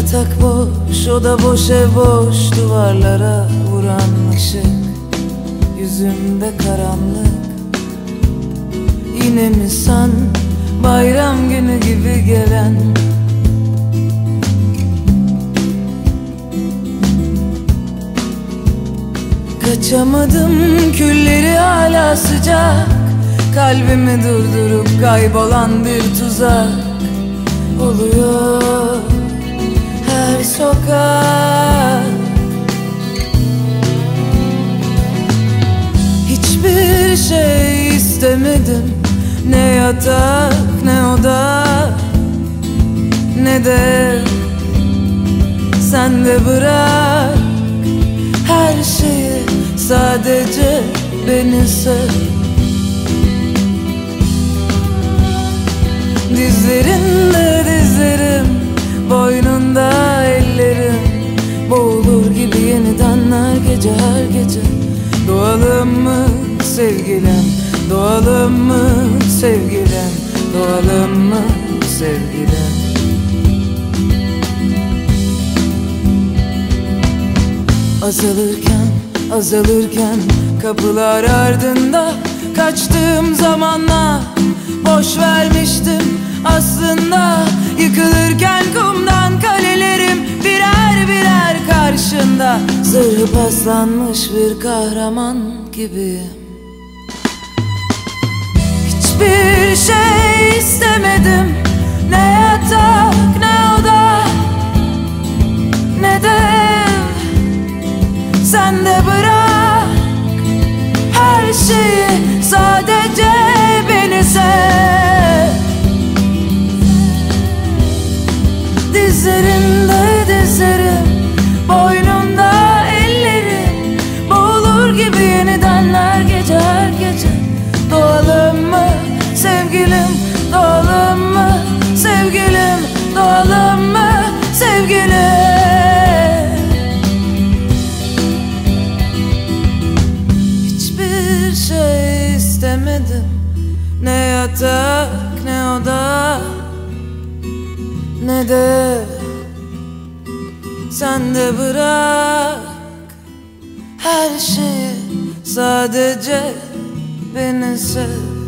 Yatak boş, oda boş, ev boş Duvarlara vuran ışık Yüzümde karanlık. Yine mi san bayram günü gibi gelen? Kaçamadım külleri hala sıcak. Kalbimi durdurup kaybolan bir tuzak Oluyor her sokak. Hiçbir şey istemedim. Ne yatak ne oda Ne de sen de bırak. Her şeyi sadece beni sev gece her gece. Doğalım mı sevgilim Doğalım mı sevgilim Doğalım mı sevgilim Azalırken azalırken Kapılar ardında Kaçtığım zamanlar Boş vermiştim aslında paslanmış bir kahraman gibiyim Hiçbir şey istemedim Ne yatak ne oda Ne de Sen de bırak. Her şeyi sadece beni sev